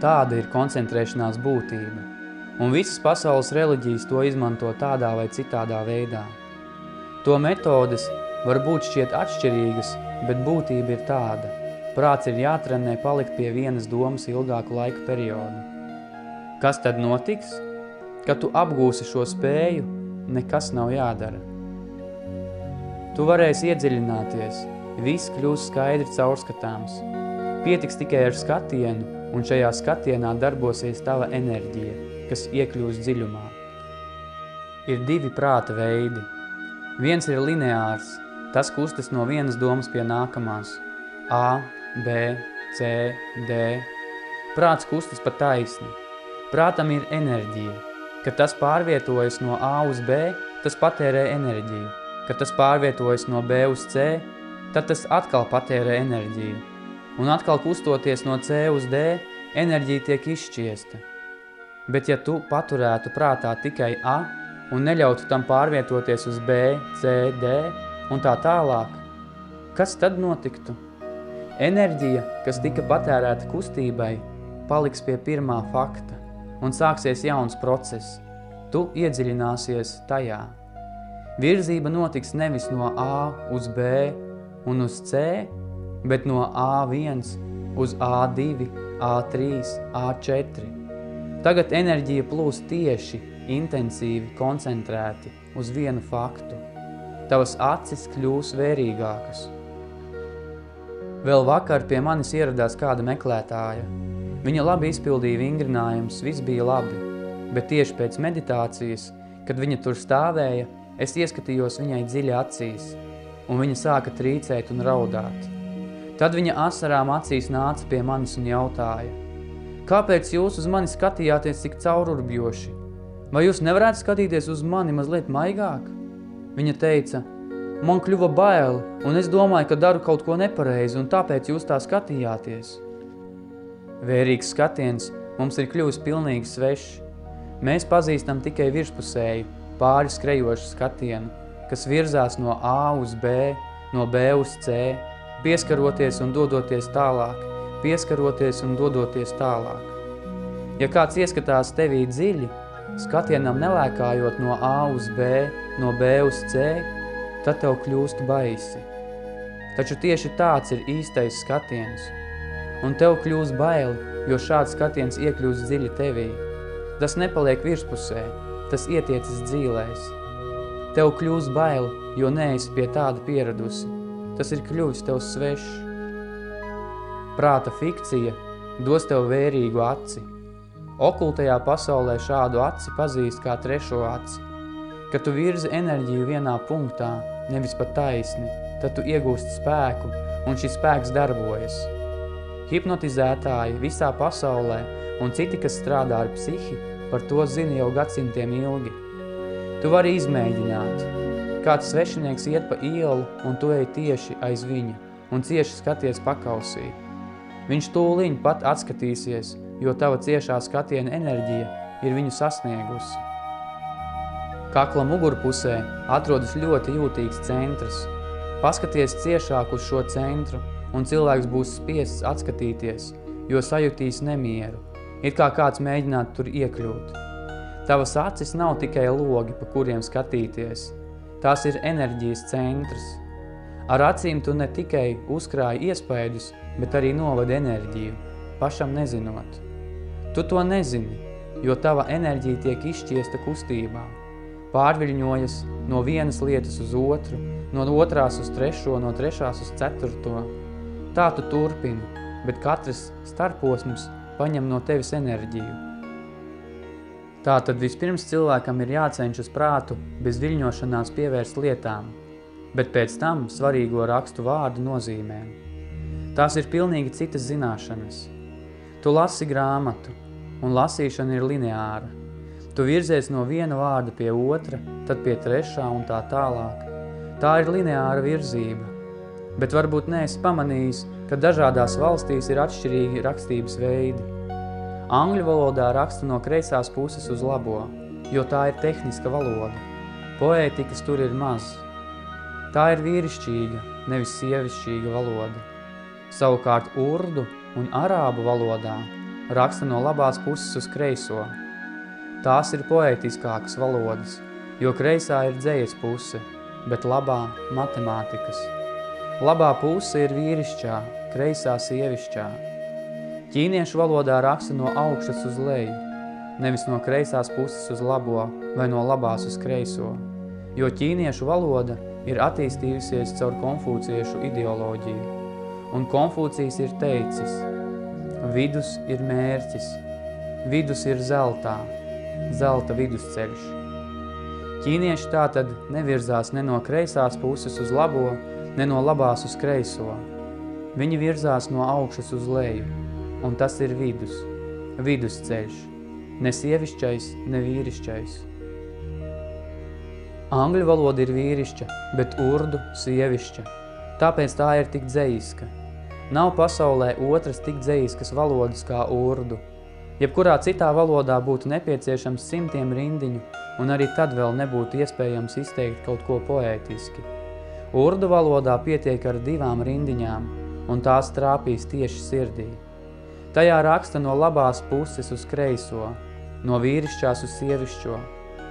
Tāda ir koncentrēšanās būtība, un visas pasaules reliģijas to izmanto tādā vai citādā veidā. To metodes var būt šķiet atšķirīgas, bet būtība ir tāda. Prāts ir jātrenē palikt pie vienas domas ilgāku laika periodu. Kas tad notiks? Kad tu apgūsi šo spēju, nekas nav jādara. Tu varēsi iedziļināties, viss kļūs skaidri caurskatāms. Pietiks tikai ar skatienu, un šajā skatienā darbosies tava enerģija, kas iekļūs dziļumā. Ir divi prāta veidi. Viens ir lineārs, tas kustas no vienas domas pie nākamās. A, B, C, D. Prāts kustas pa taisni. Prātam ir enerģija. Kad tas pārvietojas no A uz B, tas patērē enerģiju. Kad tas pārvietojas no B uz C, tad tas atkal patērē enerģiju. Un atkal kustoties no C uz D, enerģija tiek izšķiesta. Bet ja tu paturētu prātā tikai A un neļautu tam pārvietoties uz B, C, D un tā tālāk, kas tad notiktu? Enerģija, kas tika patērēta kustībai, paliks pie pirmā fakta un sāksies jauns process. Tu iedziļināsies tajā. Virzība notiks nevis no A uz B un uz C, bet no A1 uz A2, A3, A4. Tagad enerģija plūs tieši, intensīvi, koncentrēti uz vienu faktu. Tavas acis kļūs vērīgākas. Vēl vakar pie manis ieradās kāda meklētāja. Viņa labi izpildīja vingrinājumus, viss bija labi, bet tieši pēc meditācijas, kad viņa tur stāvēja, es ieskatījos viņai dziļi acīs, un viņa sāka trīcēt un raudāt. Tad viņa asarām acīs nāca pie manis un jautāja, kāpēc jūs uz mani skatījāties tik caururbjoši? Vai jūs nevarētu skatīties uz mani mazliet maigāk? Viņa teica, man kļuva bail, un es domāju, ka daru kaut ko nepareizi, un tāpēc jūs tā skatījāties. Vērīgs skatiens mums ir kļuvis pilnīgi svešs. Mēs pazīstam tikai virspusēju, pāri skrejošu skatienu, kas virzās no A uz B, no B uz C, pieskaroties un dodoties tālāk, pieskaroties un dodoties tālāk. Ja kāds ieskatās tevī dziļi, skatienam nelēkājot no A uz B, no B uz C, tad tev kļūst baisi. Taču tieši tāds ir īstais skatiens. Un tev kļūst baili, jo šāds skatiens iekļūst dziļi tevī. Tas nepaliek virspusē, tas ietiecis dzīlēs. Tev kļūst baili, jo neesi pie tāda pieradusi. Tas ir kļuvis tev svešs. Prāta fikcija dos tev vērīgu aci. Okultajā pasaulē šādu aci pazīst kā trešo aci. Kad tu virzi enerģiju vienā punktā, nevis pa taisni, tad tu iegūsti spēku, un šis spēks darbojas. Hipnotizētāji visā pasaulē un citi, kas strādā ar psihi, par to zina jau gadsimtiem ilgi. Tu vari izmēģināt. Kāds svešinieks iet pa ielu, un tu ej tieši aiz viņa, un cieši skaties pakausī. Viņš tūliņ pat atskatīsies, jo tava ciešā skatiena enerģija ir viņu sasniegusi. Kakla mugurpusē atrodas ļoti jūtīgs centrs. Paskaties ciešāk uz šo centru, un cilvēks būs spiests atskatīties, jo sajutīs nemieru, it kā kāds mēģinātu tur iekļūt. Tavas acis nav tikai logi, pa kuriem skatīties. Tās ir enerģijas centrs. Ar acīm tu ne tikai uzkrāji iespējas, bet arī novadi enerģiju, pašam nezinot. Tu to nezini, jo tava enerģija tiek izšķiesta kustībā pārviļņojas no vienas lietas uz otru, no otrās uz trešo, no trešās uz ceturto. Tā tu turpini, bet katrs starposms paņem no tevis enerģiju. Tātad vispirms cilvēkam ir jācenšas prātu bez viļņošanās pievērst lietām, bet pēc tam svarīgo rakstu vārdu nozīmēm. Tās ir pilnīgi citas zināšanas. Tu lasi grāmatu, un lasīšana ir lineāra. Tu virzies no viena vārda pie otra, tad pie trešā un tā tālāk. Tā ir lineāra virzība. Bet varbūt neesi pamanījis, ka dažādās valstīs ir atšķirīgi rakstības veidi. Angļu valodā raksta no kreisās puses uz labo, jo tā ir tehniska valoda. Poētikas tur ir maz. Tā ir vīrišķīga, nevis sievišķīga valoda. Savukārt urdu un arābu valodā raksta no labās puses uz kreiso. Tās ir poētiskākas valodas, jo kreisā ir dzējas puse, bet labā matemātikas. Labā puse ir vīrišķā, kreisā sievišķā. Ķīniešu valodā raksta no augšas uz leju, nevis no kreisās puses uz labo vai no labās uz kreiso, jo ķīniešu valoda ir attīstījusies caur konfūciešu ideoloģiju. Un Konfūcijs ir teicis, vidus ir mērķis, vidus ir zeltā, zelta vidusceļš. Ķīnieši tātad nevirzās ne no kreisās puses uz labo, ne no labās uz kreiso. Viņi virzās no augšas uz leju, un tas ir vidus, vidusceļš, ne sievišķais, ne vīrišķais. Angļu valoda ir vīrišķa, bet urdu sievišķa, tāpēc tā ir tik dzejiska – Nav pasaulē otras tik dzējiskas valodas kā urdu. Jebkurā citā valodā būtu nepieciešams simtiem rindiņu, un arī tad vēl nebūtu iespējams izteikt kaut ko poētiski. Urdu valodā pietiek ar divām rindiņām, un tās trāpīs tieši sirdī. Tajā raksta no labās puses uz kreiso, no vīrišķās uz sievišķo,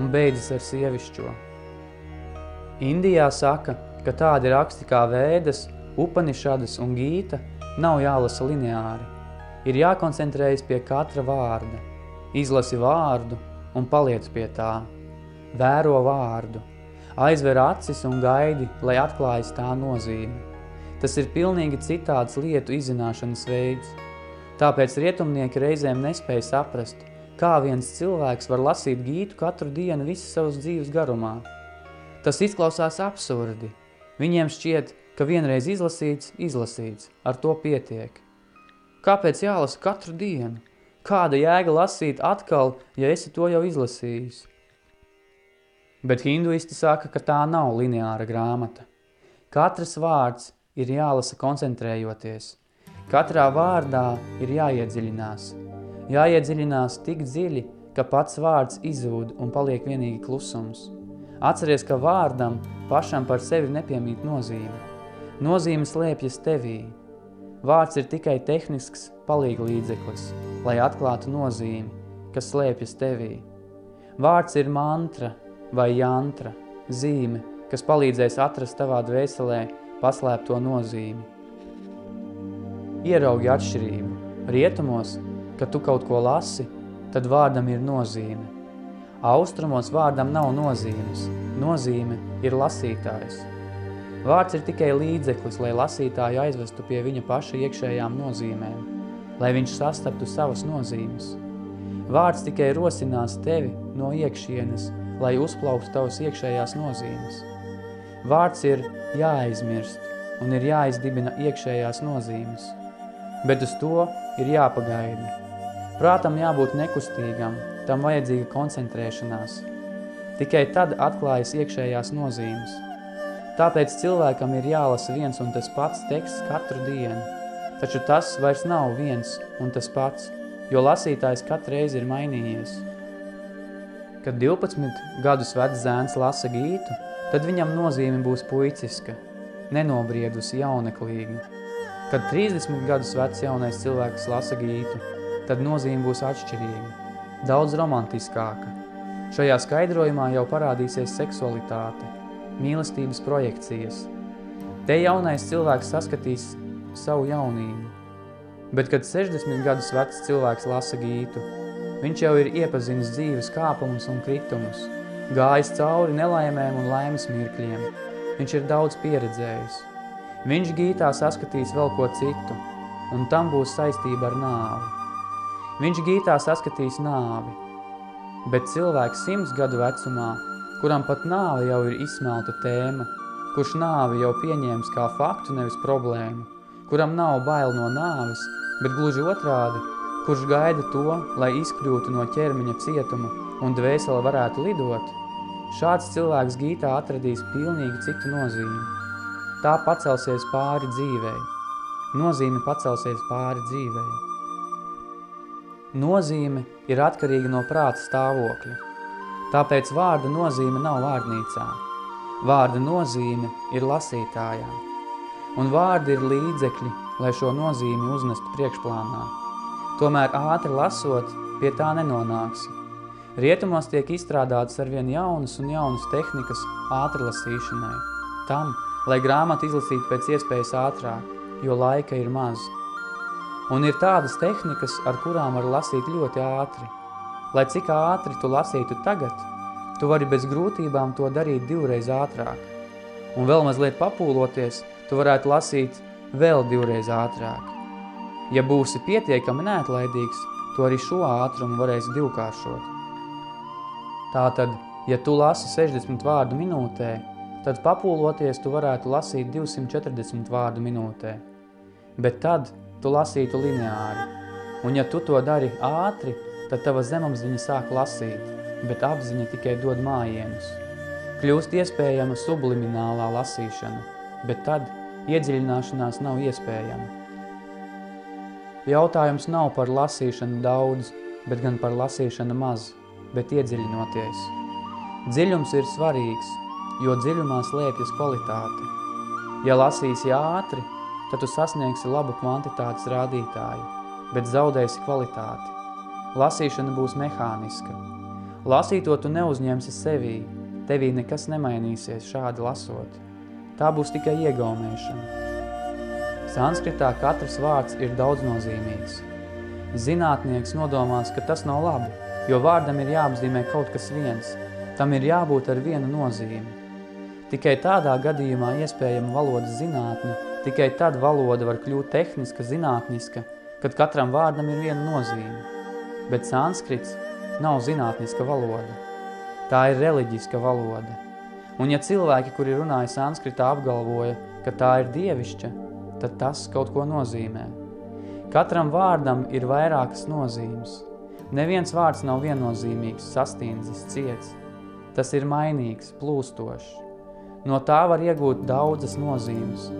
un beidzas ar sievišķo. Indijā saka, ka tādi raksti kā vēdas – Upanišadas un gīta nav jālasa lineāri. Ir jākoncentrējas pie katra vārda. Izlasi vārdu un paliec pie tā. Vēro vārdu. Aizver acis un gaidi, lai atklājas tā nozīme. Tas ir pilnīgi citāds lietu izzināšanas veids. Tāpēc rietumnieki reizēm nespēja saprast, kā viens cilvēks var lasīt gītu katru dienu visas savas dzīves garumā. Tas izklausās absurdi. Viņiem šķiet, ka vienreiz izlasīts, izlasīts, ar to pietiek. Kāpēc jālasa katru dienu? Kāda jēga lasīt atkal, ja esi to jau izlasījis? Bet hinduisti saka, ka tā nav lineāra grāmata. Katrs vārds ir jālasa koncentrējoties. Katrā vārdā ir jāiedziļinās. Jāiedziļinās tik dziļi, ka pats vārds izzūd un paliek vienīgi klusums. Atceries, ka vārdam pašam par sevi nepiemīt nozīme. Nozīme slēpjas tevī. Vārds ir tikai tehnisks palīga līdzeklis, lai atklātu nozīmi, kas slēpjas tevī. Vārds ir mantra vai jantra, zīme, kas palīdzēs atrast tavā dvēselē paslēpto nozīmi. Ieraugi atšķirību. Rietumos, kad tu kaut ko lasi, tad vārdam ir nozīme. Austrumos vārdam nav nozīmes. Nozīme ir lasītājs. Vārds ir tikai līdzeklis, lai lasītāju aizvestu pie viņa paša iekšējām nozīmēm, lai viņš sastaptu savas nozīmes. Vārds tikai rosinās tevi no iekšienes, lai uzplauktu tavas iekšējās nozīmes. Vārds ir jāaizmirst un ir jāizdibina iekšējās nozīmes, bet uz to ir jāpagaida. Prātam jābūt nekustīgam, tam vajadzīga koncentrēšanās. Tikai tad atklājas iekšējās nozīmes – Tāpēc cilvēkam ir jālasa viens un tas pats teksts katru dienu. Taču tas vairs nav viens un tas pats, jo lasītājs katru reizi ir mainījies. Kad 12 gadus vecs zēns lasa gītu, tad viņam nozīme būs puiciska, nenobriedusi jauneklīga. Kad 30 gadus vecs jaunais cilvēks lasa gītu, tad nozīme būs atšķirīga, daudz romantiskāka. Šajā skaidrojumā jau parādīsies seksualitāte – mīlestības projekcijas. Te jaunais cilvēks saskatīs savu jaunību. Bet, kad 60 gadus vecs cilvēks lasa gītu, viņš jau ir iepazinis dzīves kāpumus un kritumus, gājis cauri nelaimēm un laimes mirkļiem. Viņš ir daudz pieredzējis. Viņš gītā saskatīs vēl ko citu, un tam būs saistība ar nāvi. Viņš gītā saskatīs nāvi, bet cilvēks simts gadu vecumā kuram pat nāve jau ir izsmelta tēma, kurš nāvi jau pieņēmis kā faktu, nevis problēmu, kuram nav bail no nāves, bet gluži otrādi, kurš gaida to, lai izkļūtu no ķermeņa cietuma un dvēsele varētu lidot, šāds cilvēks gītā atradīs pilnīgi citu nozīmi. Tā pacelsies pāri dzīvei. Nozīme pacelsies pāri dzīvei. Nozīme ir atkarīga no prāta stāvokļa. Tāpēc vārda nozīme nav vārdnīcā. Vārda nozīme ir lasītājā. Un vārdi ir līdzekļi, lai šo nozīmi uznestu priekšplānā. Tomēr ātri lasot, pie tā nenonāksi. Rietumos tiek izstrādātas arvien jaunas un jaunas tehnikas ātrlasīšanai. Tam, lai grāmatu izlasītu pēc iespējas ātrāk, jo laika ir maz. Un ir tādas tehnikas, ar kurām var lasīt ļoti ātri. Lai cik ātri tu lasītu tagad, tu vari bez grūtībām to darīt divreiz ātrāk. Un vēl mazliet papūloties, tu varētu lasīt vēl divreiz ātrāk. Ja būsi pietiekami neatlaidīgs, tu arī šo ātrumu varēsi divkāršot. Tātad, ja tu lasi 60 vārdu minūtē, tad papūloties tu varētu lasīt 240 vārdu minūtē. Bet tad tu lasītu lineāri. Un ja tu to dari ātri, tad tava zemapziņa sāk lasīt, bet apziņa tikai dod mājienus. Kļūst iespējama subliminālā lasīšana, bet tad iedziļināšanās nav iespējama. Jautājums nav par lasīšanu daudz, bet gan par lasīšanu maz bet iedziļinoties. Dziļums ir svarīgs, jo dziļumā slēpjas kvalitāte. Ja lasīsi ātri, tad tu sasniegsi labu kvantitātes rādītāju, bet zaudēsi kvalitāti. Lasīšana būs mehāniska. Lasīto tu neuzņemsi sevī, tevī nekas nemainīsies šādi lasot. Tā būs tikai iegaumēšana. Sanskritā katrs vārds ir daudznozīmīgs. Zinātnieks nodomās, ka tas nav labi, jo vārdam ir jāapzīmē kaut kas viens, tam ir jābūt ar vienu nozīmi. Tikai tādā gadījumā iespējama valodas zinātne, tikai tad valoda var kļūt tehniska, zinātniska, kad katram vārdam ir viena nozīme. Bet sanskrits nav zinātniska valoda. Tā ir reliģiska valoda. Un ja cilvēki, kuri runāja sanskritā, apgalvoja, ka tā ir dievišķa, tad tas kaut ko nozīmē. Katram vārdam ir vairākas nozīmes – Neviens vārds nav viennozīmīgs, sastīndzis, ciets. Tas ir mainīgs, plūstošs. No tā var iegūt daudzas nozīmes.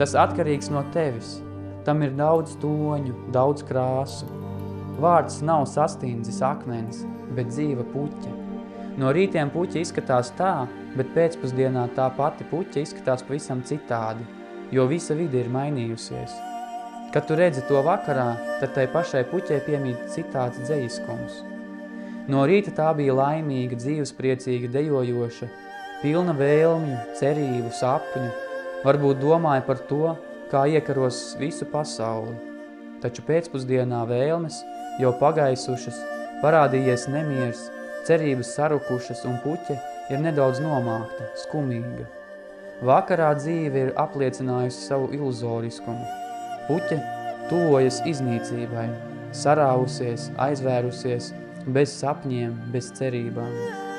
Tas atkarīgs no tevis. Tam ir daudz toņu, daudz krāsu. Vārds nav sastīndzis akmens, bet dzīva puķa. No rītiem puķa izskatās tā, bet pēcpusdienā tā pati puķa izskatās pavisam citādi, jo visa vide ir mainījusies. Kad tu redzi to vakarā, tad tai pašai puķei piemīt citāds dzejiskums. No rīta tā bija laimīga, dzīvespriecīga, dejojoša, pilna vēlmju, cerību, sapņu, varbūt domāja par to, kā iekaros visu pasauli. Taču pēcpusdienā vēlmes jau pagaisušas, parādījies nemiers, cerības sarukušas un puķe ir nedaudz nomākta, skumīga. Vakarā dzīve ir apliecinājusi savu iluzoriskumu. Puķe tuvojas iznīcībai, sarāvusies, aizvērusies, bez sapņiem, bez cerībām.